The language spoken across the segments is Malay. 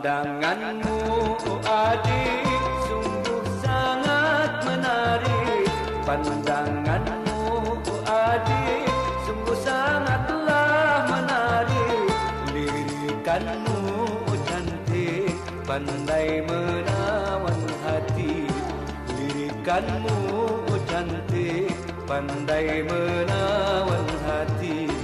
Pandanganmu oh adik sungguh sangat menarik. Pandanganmu oh adik sungguh sangatlah menarik. Lirikanmu oh cantik pandai menawan hati. Lirikanmu cantik pandai menawan hati.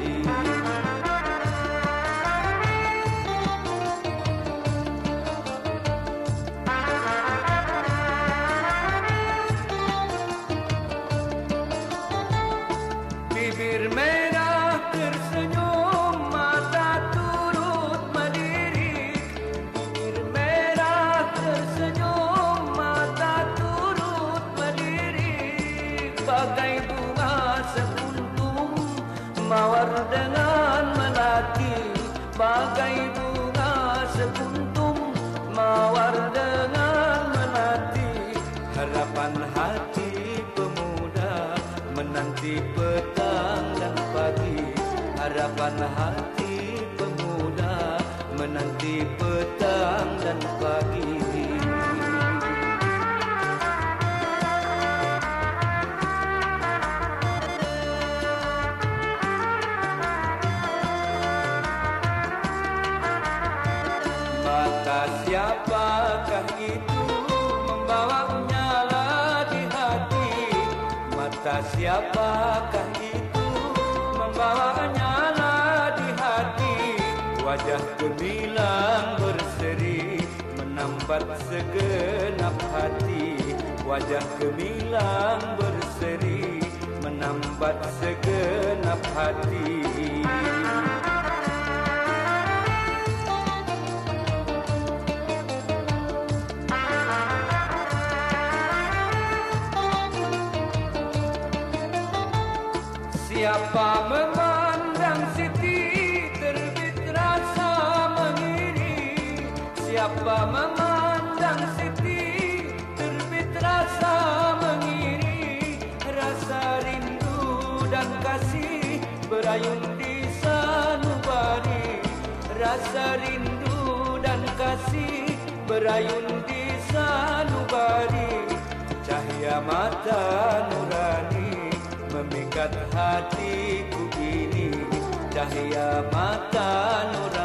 Bagai bunga sekuntum mawar dengan melati. Bagai bunga sekuntum mawar dengan melati. Harapan hati pemuda menanti petang dan pagi. Harapan hati mata siapakah itu? Membawanya di hati. Mata siapakah itu? Membawanya di hati. Wajah gemilang berseri menambat segenap hati. Wajah gemilang berseri menambat segenap hati Siapa memandang Siti terbit rasa mengiri? Siapa memandang Siti terbit rasa mengiri? Rasa rindu dan kasih berayun di sanubari. Rasa rindu dan kasih berayun di sanubari. Cahaya mata nurani memikat hatiku ini cahaya mata nurani